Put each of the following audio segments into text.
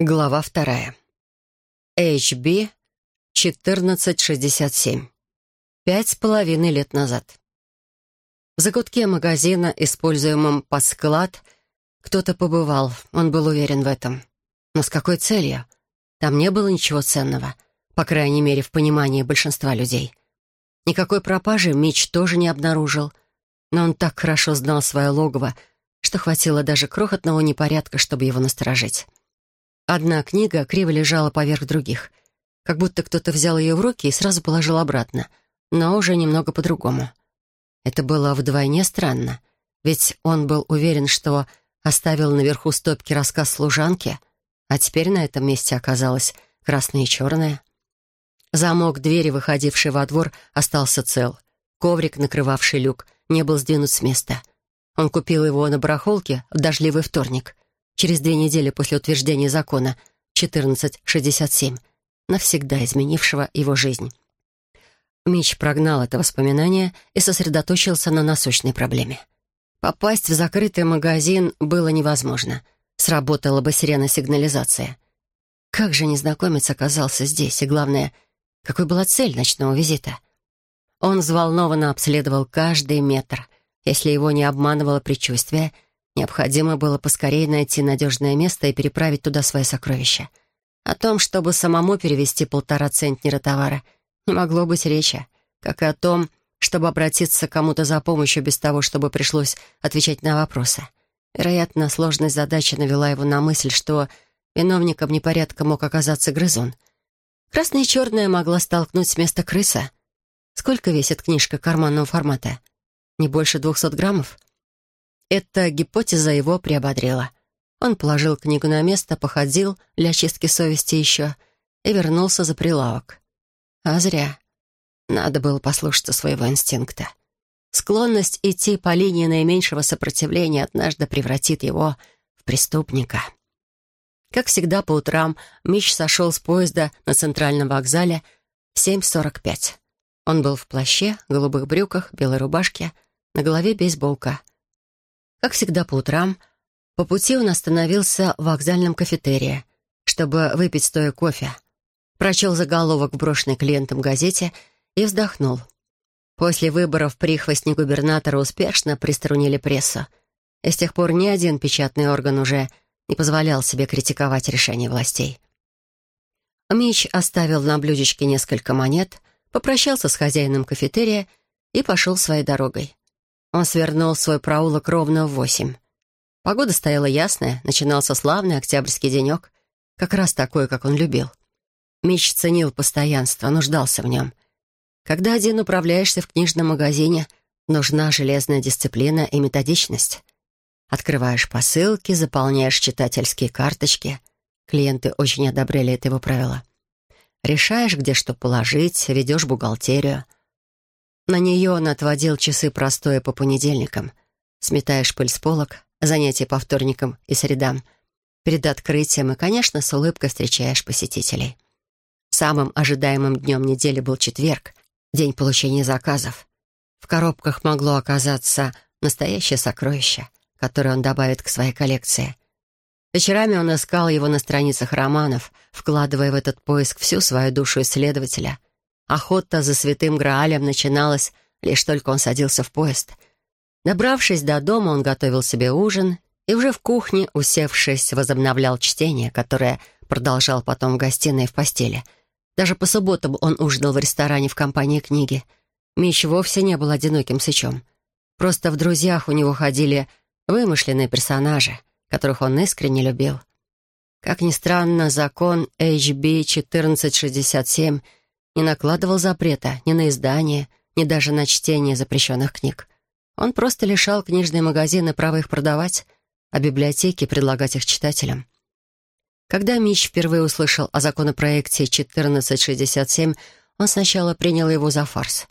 Глава вторая. HB 1467. Пять с половиной лет назад. В закутке магазина, используемом под склад, кто-то побывал, он был уверен в этом. Но с какой целью? Там не было ничего ценного, по крайней мере, в понимании большинства людей. Никакой пропажи Мич тоже не обнаружил, но он так хорошо знал свое логово, что хватило даже крохотного непорядка, чтобы его насторожить. Одна книга криво лежала поверх других, как будто кто-то взял ее в руки и сразу положил обратно, но уже немного по-другому. Это было вдвойне странно, ведь он был уверен, что оставил наверху стопки рассказ служанки, а теперь на этом месте оказалось красное и черное. Замок двери, выходивший во двор, остался цел. Коврик, накрывавший люк, не был сдвинут с места — он купил его на барахолке в дождливый вторник, через две недели после утверждения закона 1467, навсегда изменившего его жизнь. Мич прогнал это воспоминание и сосредоточился на насущной проблеме. Попасть в закрытый магазин было невозможно. Сработала бы сирена сигнализация. Как же незнакомец оказался здесь, и главное, какой была цель ночного визита? Он взволнованно обследовал каждый метр — если его не обманывало предчувствие, необходимо было поскорее найти надежное место и переправить туда свои сокровища. О том, чтобы самому перевести полтора центнера товара, не могло быть речи, как и о том, чтобы обратиться к кому-то за помощью без того, чтобы пришлось отвечать на вопросы. Вероятно, сложность задачи навела его на мысль, что виновником непорядка мог оказаться грызун. Красная и черная могла столкнуть с места крыса. Сколько весит книжка карманного формата? Не больше двухсот граммов? Эта гипотеза его приободрила. Он положил книгу на место, походил для очистки совести еще и вернулся за прилавок. А зря. Надо было послушаться своего инстинкта. Склонность идти по линии наименьшего сопротивления однажды превратит его в преступника. Как всегда, по утрам Мич сошел с поезда на центральном вокзале в 7.45. Он был в плаще, голубых брюках, белой рубашке — на голове бейсболка. Как всегда по утрам, по пути он остановился в вокзальном кафетерии, чтобы выпить стоя кофе. Прочел заголовок в брошенной клиентам газете и вздохнул. После выборов прихвостни губернатора успешно приструнили прессу, и с тех пор ни один печатный орган уже не позволял себе критиковать решения властей. Мич оставил на блюдечке несколько монет, попрощался с хозяином кафетерия и пошел своей дорогой. Он свернул свой проулок ровно в восемь. Погода стояла ясная, начинался славный октябрьский денек, как раз такой, как он любил. Мич ценил постоянство, нуждался в нем. Когда один управляешься в книжном магазине, нужна железная дисциплина и методичность. Открываешь посылки, заполняешь читательские карточки. Клиенты очень одобряли это его правило. Решаешь, где что положить, ведешь бухгалтерию — на нее он отводил часы простоя по понедельникам. Сметаешь пыль с полок, занятия по вторникам и средам. Перед открытием и, конечно, с улыбкой встречаешь посетителей. Самым ожидаемым днем недели был четверг, день получения заказов. В коробках могло оказаться настоящее сокровище, которое он добавит к своей коллекции. Вечерами он искал его на страницах романов, вкладывая в этот поиск всю свою душу исследователя — Охота за святым Граалем начиналась, лишь только он садился в поезд. Добравшись до дома, он готовил себе ужин и уже в кухне, усевшись, возобновлял чтение, которое продолжал потом в гостиной и в постели. Даже по субботам он ужинал в ресторане в компании книги. Мич вовсе не был одиноким сычом. Просто в друзьях у него ходили вымышленные персонажи, которых он искренне любил. Как ни странно, закон HB 1467 — не накладывал запрета ни на издание, ни даже на чтение запрещенных книг. Он просто лишал книжные магазины права их продавать, а библиотеки предлагать их читателям. Когда Мич впервые услышал о законопроекте 1467, он сначала принял его за фарс,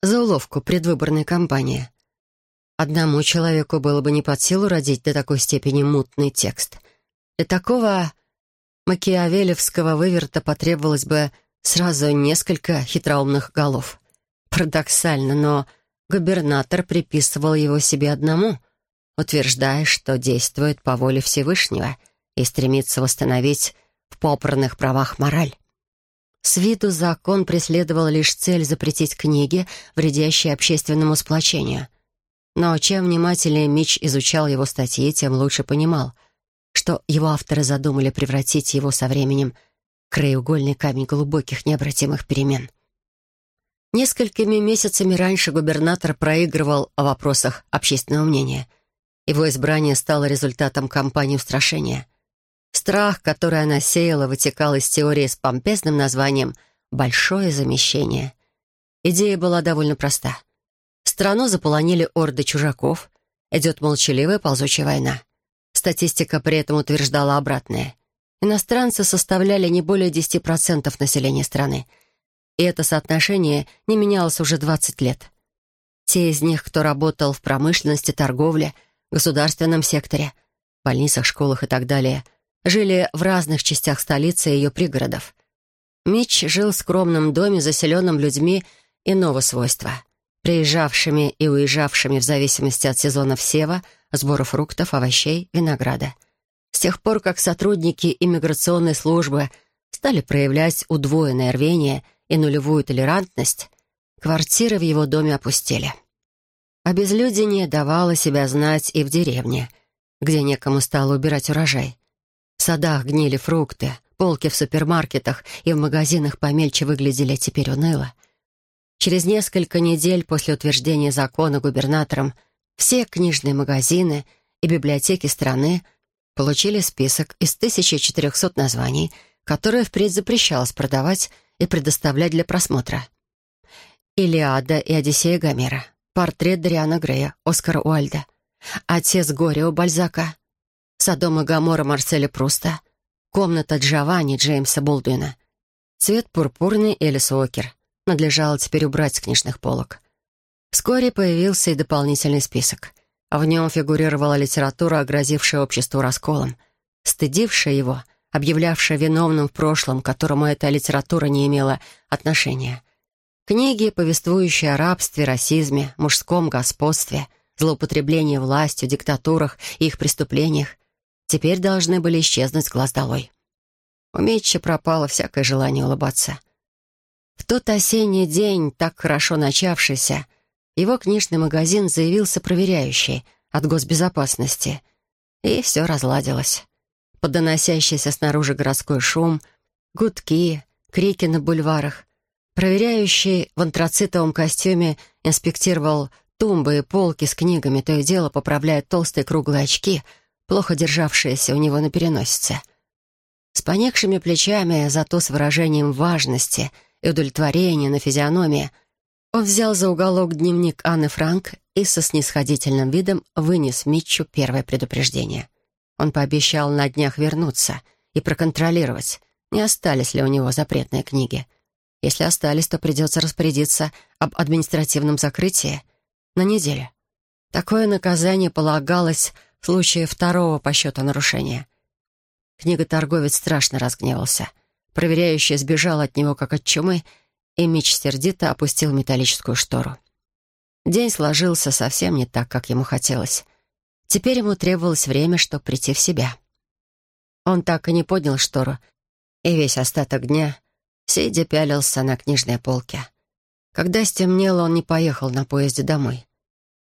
за уловку предвыборной кампании. Одному человеку было бы не под силу родить до такой степени мутный текст. Для такого макиавелевского выверта потребовалось бы Сразу несколько хитроумных голов. Парадоксально, но губернатор приписывал его себе одному, утверждая, что действует по воле Всевышнего и стремится восстановить в попранных правах мораль. С виду закон преследовал лишь цель запретить книги, вредящие общественному сплочению. Но чем внимательнее Мич изучал его статьи, тем лучше понимал, что его авторы задумали превратить его со временем в краеугольный камень глубоких необратимых перемен. Несколькими месяцами раньше губернатор проигрывал о вопросах общественного мнения. Его избрание стало результатом кампании устрашения. Страх, который она сеяла, вытекал из теории с помпезным названием «большое замещение». Идея была довольно проста. Страну заполонили орды чужаков, идет молчаливая ползучая война. Статистика при этом утверждала обратное. Иностранцы составляли не более 10% населения страны — и это соотношение не менялось уже 20 лет. Те из них, кто работал в промышленности, торговле, государственном секторе, больницах, школах и так далее, жили в разных частях столицы и ее пригородов. Митч жил в скромном доме, заселенном людьми иного свойства, приезжавшими и уезжавшими в зависимости от сезонов сева, сбора фруктов, овощей, винограда. С тех пор, как сотрудники иммиграционной службы стали проявлять удвоенное рвение – и нулевую толерантность, квартиры в его доме опустели. Обезлюдение давало себя знать и в деревне, где некому стало убирать урожай. В садах гнили фрукты, полки в супермаркетах и в магазинах помельче выглядели теперь уныло. Через несколько недель после утверждения закона губернатором все книжные магазины и библиотеки страны получили список из 1400 названий, которые впредь запрещалось продавать и предоставлять для просмотра. «Илиада» и «Одиссея» Гомера, портрет Дариана Грея, Оскара Уальда, «Отец горя» Бальзака, «Содом и Гамора» Марселя Пруста, «Комната Джованни» Джеймса Болдуина, «Цвет пурпурный» Элис Уокер. Надлежало теперь убрать с книжных полок. Вскоре появился и дополнительный список. В нем фигурировала литература, огрозившая обществу расколом, стыдившая его — объявлявшая виновным в прошлом, к которому эта литература не имела отношения. Книги, повествующие о рабстве, расизме, мужском господстве, злоупотреблении властью, диктатурах и их преступлениях, теперь должны были исчезнуть с глаз долой. У Митча пропало всякое желание улыбаться. В тот осенний день, так хорошо начавшийся, его книжный магазин заявился проверяющий от госбезопасности, и все разладилось под доносящийся снаружи городской шум, гудки, крики на бульварах. Проверяющий в антрацитовом костюме инспектировал тумбы и полки с книгами, то и дело поправляя толстые круглые очки, плохо державшиеся у него на переносице. С поникшими плечами, зато с выражением важности и удовлетворения на физиономии, он взял за уголок дневник Анны Франк и со снисходительным видом вынес Митчу первое предупреждение — он пообещал на днях вернуться и проконтролировать, не остались ли у него запретные книги. Если остались, то придется распорядиться об административном закрытии на неделю. Такое наказание полагалось в случае второго по счету нарушения. Книготорговец страшно разгневался. Проверяющий сбежал от него, как от чумы, и меч сердито опустил металлическую штору. День сложился совсем не так, как ему хотелось — Теперь ему требовалось время, чтобы прийти в себя. Он так и не поднял штору, и весь остаток дня, сидя, пялился на книжной полке. Когда стемнело, он не поехал на поезде домой.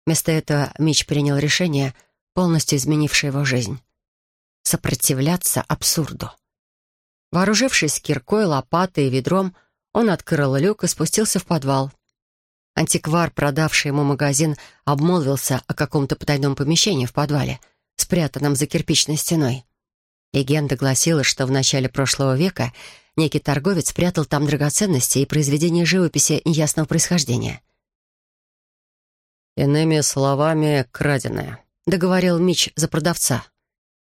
Вместо этого Мич принял решение, полностью изменившее его жизнь. Сопротивляться абсурду. Вооружившись киркой, лопатой и ведром, он открыл люк и спустился в подвал. Антиквар, продавший ему магазин, обмолвился о каком-то потайном помещении в подвале, спрятанном за кирпичной стеной. Легенда гласила, что в начале прошлого века некий торговец спрятал там драгоценности и произведения живописи неясного происхождения. «Иными словами, краденое», — договорил Мич за продавца.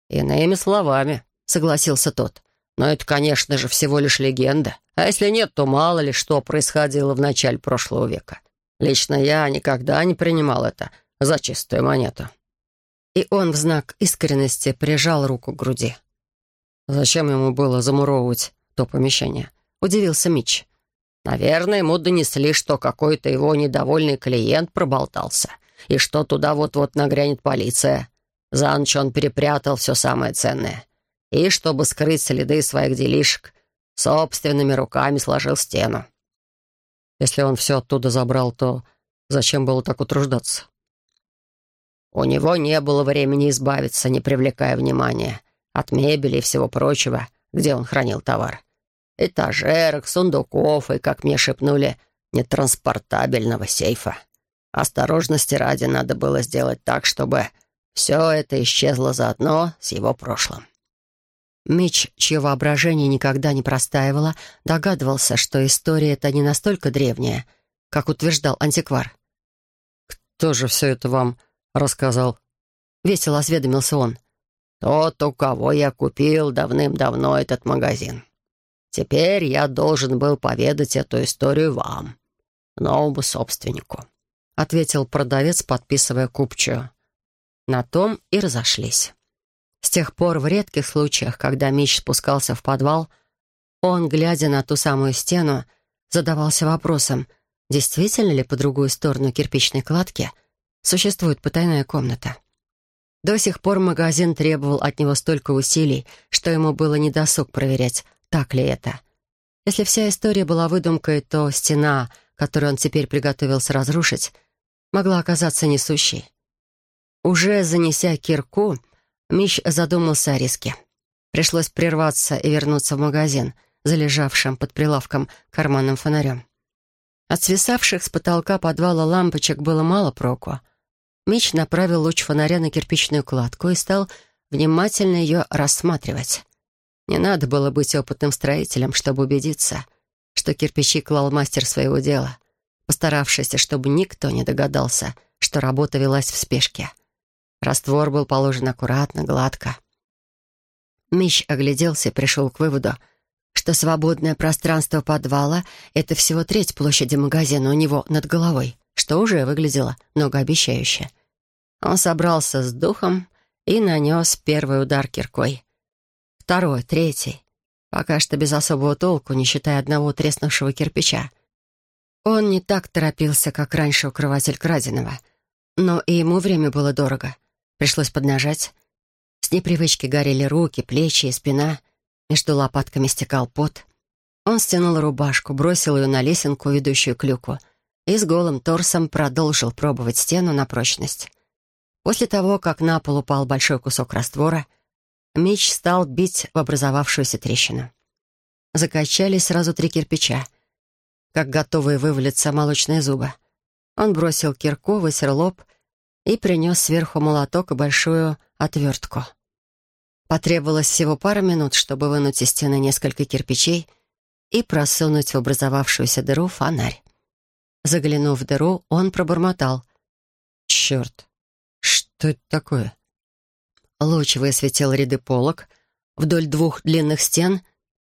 «Иными словами», — согласился тот. «Но это, конечно же, всего лишь легенда. А если нет, то мало ли что происходило в начале прошлого века. Лично я никогда не принимал это за чистую монету». И он в знак искренности прижал руку к груди. «Зачем ему было замуровывать то помещение?» — удивился Мич. «Наверное, ему донесли, что какой-то его недовольный клиент проболтался, и что туда вот-вот нагрянет полиция. За ночь он перепрятал все самое ценное. И, чтобы скрыть следы своих делишек, собственными руками сложил стену. Если он все оттуда забрал, то зачем было так утруждаться? У него не было времени избавиться, не привлекая внимания, от мебели и всего прочего, где он хранил товар. Этажерок, сундуков и, как мне шепнули, нетранспортабельного сейфа. Осторожности ради надо было сделать так, чтобы все это исчезло заодно с его прошлым. Мич, чье воображение никогда не простаивало, догадывался, что история эта не настолько древняя, как утверждал антиквар. «Кто же все это вам рассказал?» — весело осведомился он. «Тот, у кого я купил давным-давно этот магазин. Теперь я должен был поведать эту историю вам, новому собственнику», — ответил продавец, подписывая купчую. На том и разошлись. С тех пор в редких случаях, когда Мич спускался в подвал, он, глядя на ту самую стену, задавался вопросом, действительно ли по другую сторону кирпичной кладки существует потайная комната. До сих пор магазин требовал от него столько усилий, что ему было недосуг проверять, так ли это. Если вся история была выдумкой, то стена, которую он теперь приготовился разрушить, могла оказаться несущей. Уже занеся кирку, Мищ задумался о риске. Пришлось прерваться и вернуться в магазин, залежавшим под прилавком карманным фонарем. От свисавших с потолка подвала лампочек было мало проку. Мич направил луч фонаря на кирпичную кладку и стал внимательно ее рассматривать. Не надо было быть опытным строителем, чтобы убедиться, что кирпичи клал мастер своего дела, постаравшийся, чтобы никто не догадался, что работа велась в спешке. Раствор был положен аккуратно, гладко. Мищ огляделся и пришел к выводу, что свободное пространство подвала — это всего треть площади магазина у него над головой, что уже выглядело многообещающе. Он собрался с духом и нанес первый удар киркой. Второй, третий. Пока что без особого толку, не считая одного треснувшего кирпича. Он не так торопился, как раньше укрыватель краденого, но и ему время было дорого — Пришлось поднажать. С непривычки горели руки, плечи и спина. Между лопатками стекал пот. Он стянул рубашку, бросил ее на лесенку, ведущую к люку, и с голым торсом продолжил пробовать стену на прочность. После того, как на пол упал большой кусок раствора, меч стал бить в образовавшуюся трещину. Закачались сразу три кирпича, как готовые вывалиться молочные зубы. Он бросил кирку, высер лоб и принес сверху молоток и большую отвертку. Потребовалось всего пара минут, чтобы вынуть из стены несколько кирпичей и просунуть в образовавшуюся дыру фонарь. Заглянув в дыру, он пробормотал. «Черт! Что это такое?» Луч высветил ряды полок вдоль двух длинных стен,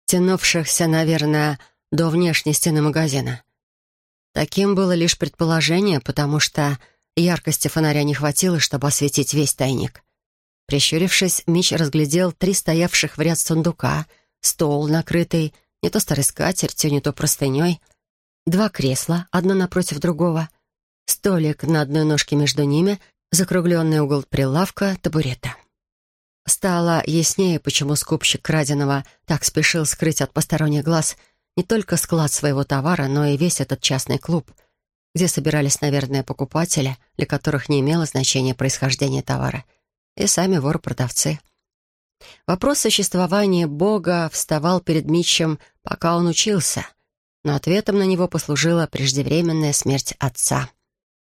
тянувшихся, наверное, до внешней стены магазина. Таким было лишь предположение, потому что Яркости фонаря не хватило, чтобы осветить весь тайник. Прищурившись, Мич разглядел три стоявших в ряд сундука, стол, накрытый не то старой скатертью, не то простыней, два кресла, одно напротив другого, столик на одной ножке между ними, закругленный угол прилавка, табурета. Стало яснее, почему скупщик краденого так спешил скрыть от посторонних глаз не только склад своего товара, но и весь этот частный клуб — где собирались, наверное, покупатели, для которых не имело значения происхождение товара, и сами воры-продавцы. Вопрос существования Бога вставал перед Митчем, пока он учился, но ответом на него послужила преждевременная смерть отца.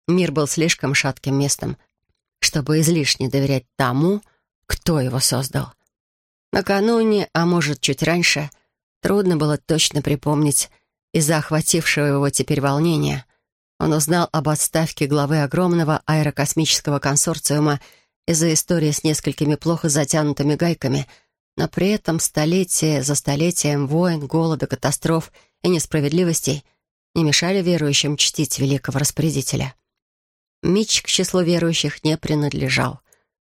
Мир был слишком шатким местом, чтобы излишне доверять тому, кто его создал. Накануне, а может, чуть раньше, трудно было точно припомнить из-за охватившего его теперь волнения — он узнал об отставке главы огромного аэрокосмического консорциума из-за истории с несколькими плохо затянутыми гайками, но при этом столетие за столетием войн, голода, катастроф и несправедливостей не мешали верующим чтить великого распорядителя. Мич к числу верующих не принадлежал,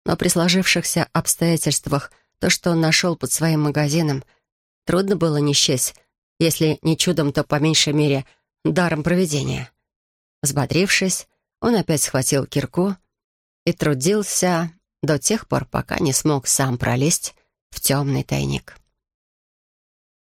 но при сложившихся обстоятельствах то, что он нашел под своим магазином, трудно было не счесть, если не чудом, то по меньшей мере даром проведения. Взбодрившись, он опять схватил кирку и трудился до тех пор, пока не смог сам пролезть в темный тайник.